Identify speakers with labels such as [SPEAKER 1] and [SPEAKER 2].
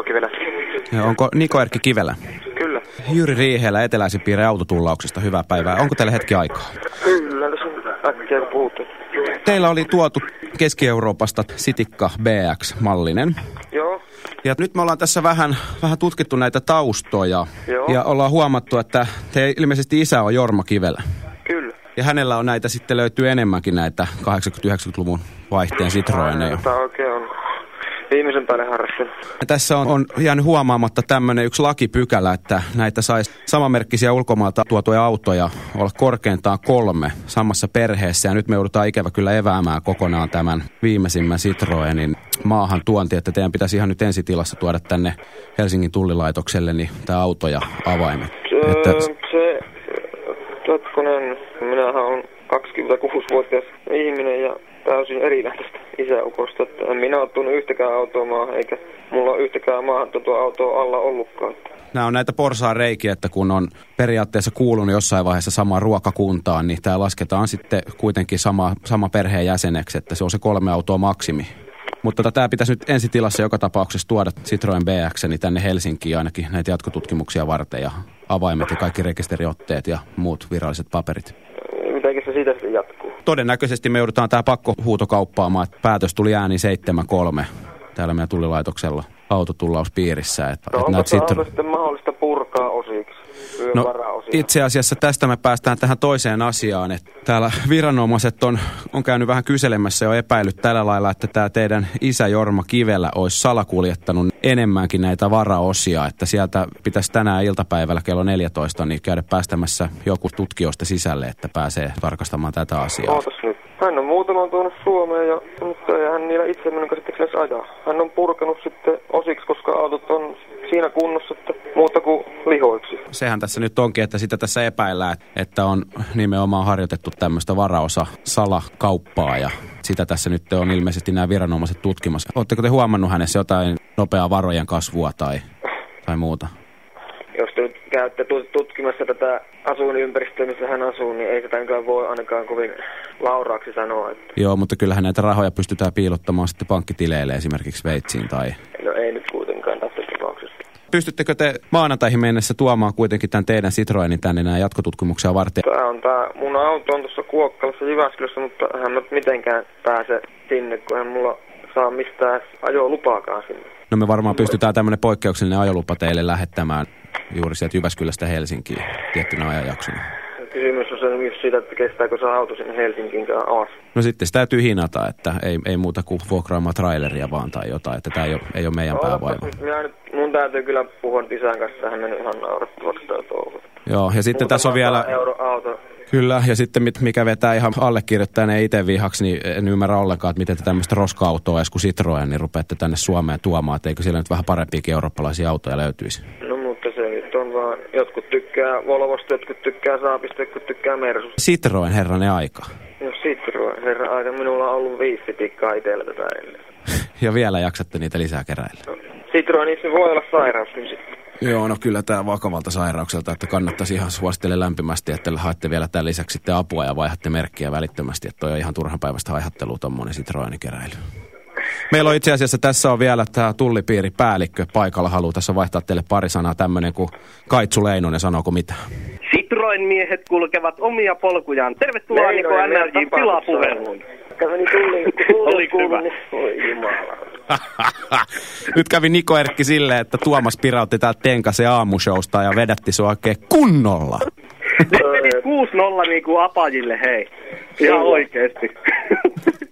[SPEAKER 1] Niko Kivelä.
[SPEAKER 2] Ja onko Niko Erkki Kivelä?
[SPEAKER 1] Kyllä.
[SPEAKER 2] Jyri Riihelä eteläisen piirre autotullauksesta. Hyvää päivää. Onko teille hetki aikaa?
[SPEAKER 1] Kyllä, tässä on äkkiä kun puhutte.
[SPEAKER 2] Teillä oli tuotu Keski-Euroopasta Sitikka BX-mallinen.
[SPEAKER 1] Joo,
[SPEAKER 2] Ja nyt me ollaan tässä vähän, vähän tutkittu näitä taustoja.
[SPEAKER 1] Joo.
[SPEAKER 2] Ja ollaan huomattu, että te ilmeisesti isä on Jorma Kivelä.
[SPEAKER 1] kyllä.
[SPEAKER 2] Ja hänellä on näitä sitten löytyy enemmänkin näitä 80-90-luvun vaihteen Citroeneja.
[SPEAKER 1] Tämä oikein on viimeisen päälle harrastanut.
[SPEAKER 2] Ja tässä on, on jäänyt huomaamatta tämmöinen yksi lakipykälä, että näitä saisi samanmerkkisiä ulkomailta tuotuja autoja olla korkeintaan kolme samassa perheessä. Ja nyt me joudutaan ikävä kyllä eväämään kokonaan tämän viimeisimmän Citroenin maahan tuonti, että teidän pitäisi ihan nyt ensitilassa tuoda tänne Helsingin tullilaitokselle niin tämä auto ja avaimet.
[SPEAKER 1] Se,
[SPEAKER 2] Että,
[SPEAKER 1] se, Jotkonen, minähän on 26-vuotias ihminen ja täysin erinä tästä isäukosta. Että en minä ole tuonut yhtäkään autoa maahan, eikä mulla ole yhtäkään maahan tuota autoa alla ollutkaan.
[SPEAKER 2] Nämä on näitä porsaan reikiä, että kun on periaatteessa kuulunut jossain vaiheessa samaan ruokakuntaan, niin tämä lasketaan sitten kuitenkin sama, sama perheen jäseneksi, että se on se kolme autoa maksimi. Mutta tämä pitäisi nyt ensitilassa joka tapauksessa tuoda Citroen BX niin tänne Helsinkiin ainakin näitä jatkotutkimuksia varten ja avaimet ja kaikki rekisteriotteet ja muut viralliset paperit.
[SPEAKER 1] mitenkä se siitä sitten jatkuu?
[SPEAKER 2] Todennäköisesti me joudutaan tämä pakkohuutokauppaamaan, että päätös tuli ääni 7-3 täällä meidän tullilaitoksella autotullauspiirissä. Että,
[SPEAKER 1] No
[SPEAKER 2] että
[SPEAKER 1] onko
[SPEAKER 2] Citro-
[SPEAKER 1] auto sitten mahdollista purkaa osiksi?
[SPEAKER 2] No, itse asiassa tästä me päästään tähän toiseen asiaan, että täällä viranomaiset on, on käynyt vähän kyselemässä jo epäilyt tällä lailla, että tämä teidän isä Jorma Kivelä olisi salakuljettanut enemmänkin näitä varaosia, että sieltä pitäisi tänään iltapäivällä kello 14 niin käydä päästämässä joku tutkijoista sisälle, että pääsee tarkastamaan tätä asiaa.
[SPEAKER 1] Ootas on tuonut Suomeen ja mutta ei hän niillä itse minun käsittääkseni ajaa. Hän on purkanut sitten osiksi, koska autot on siinä kunnossa, että muuta kuin lihoiksi.
[SPEAKER 2] Sehän tässä nyt onkin, että sitä tässä epäillään, että on nimenomaan harjoitettu tämmöistä varaosa salakauppaa ja sitä tässä nyt on ilmeisesti nämä viranomaiset tutkimassa. Oletteko te huomannut hänessä jotain nopeaa varojen kasvua tai, tai muuta?
[SPEAKER 1] Käytte tut- tutkimassa tätä asuinympäristöä, missä hän asuu, niin ei sitä voi ainakaan kovin lauraaksi sanoa. Että
[SPEAKER 2] Joo, mutta kyllähän näitä rahoja pystytään piilottamaan sitten pankkitileille esimerkiksi Sveitsiin tai...
[SPEAKER 1] no ei nyt kuitenkaan tässä tapauksessa.
[SPEAKER 2] Pystyttekö te maanantaihin mennessä tuomaan kuitenkin tämän teidän Citroenin tänne nämä jatkotutkimuksia varten?
[SPEAKER 1] Tää on tää, mun auto on tuossa Kuokkalassa Jyväskylässä, mutta hän nyt mitenkään pääse sinne, kun hän mulla saa mistään ajolupaakaan sinne.
[SPEAKER 2] No me varmaan pystytään tämmöinen poikkeuksellinen ajolupa teille lähettämään juuri sieltä Jyväskylästä Helsinkiin tiettynä ajanjaksona.
[SPEAKER 1] Kysymys on se myös siitä, että kestääkö se auto sinne Helsinkiinkään alas.
[SPEAKER 2] No sitten se täytyy hinata, että ei, ei muuta kuin vuokraamaan traileria vaan tai jotain, että tämä ei ole, ei ole meidän päävaiva.
[SPEAKER 1] Minä nyt, mun täytyy kyllä puhua isän kanssa, hän mennyt ihan naurettavaksi tää touhu.
[SPEAKER 2] Joo, ja sitten tässä on vielä,
[SPEAKER 1] Euro auto.
[SPEAKER 2] kyllä, ja sitten mit- mikä vetää ihan allekirjoittajan itse vihaksi, niin en ymmärrä ollenkaan, että miten te tämmöistä roska-autoa edes kuin Citroen, niin rupeatte tänne Suomeen tuomaan, että eikö siellä nyt vähän parempiakin eurooppalaisia autoja löytyisi.
[SPEAKER 1] No mutta se nyt on vaan, jotkut tykkää Volvosta, jotkut tykkää Saapista, jotkut tykkää Mersusta.
[SPEAKER 2] Citroen herranen aika.
[SPEAKER 1] No Citroen, herra aika, minulla on ollut viisi tikkaa itsellä tätä ennen.
[SPEAKER 2] Ja vielä jaksatte niitä lisää keräillä.
[SPEAKER 1] Citroenissa voi olla sairauskin sitten.
[SPEAKER 2] Joo, no kyllä tämä vakavalta sairaukselta, että kannattaisi ihan suosittele lämpimästi, että haette vielä tämän lisäksi sitten apua ja vaihdatte merkkiä välittömästi, että toi on ihan turhanpäiväistä haihattelua tuommoinen Citroenin keräily. Meillä on itse asiassa tässä on vielä tämä tullipiiripäällikkö paikalla. Haluaa tässä vaihtaa teille pari sanaa tämmöinen kuin Kaitsu Leinonen, sanooko mitä?
[SPEAKER 3] Citroen miehet kulkevat omia polkujaan. Tervetuloa Niko NRJin pilapuheluun.
[SPEAKER 1] Käveni tulli,
[SPEAKER 3] Oliko hyvä?
[SPEAKER 1] Voi jumala.
[SPEAKER 2] Nyt kävi Niko Erkki silleen, että Tuomas pirautti täältä Tenkasen aamushowsta ja vedätti se oikein kunnolla.
[SPEAKER 3] Nyt meni 6-0 niinku apajille, hei. Ihan oikeesti.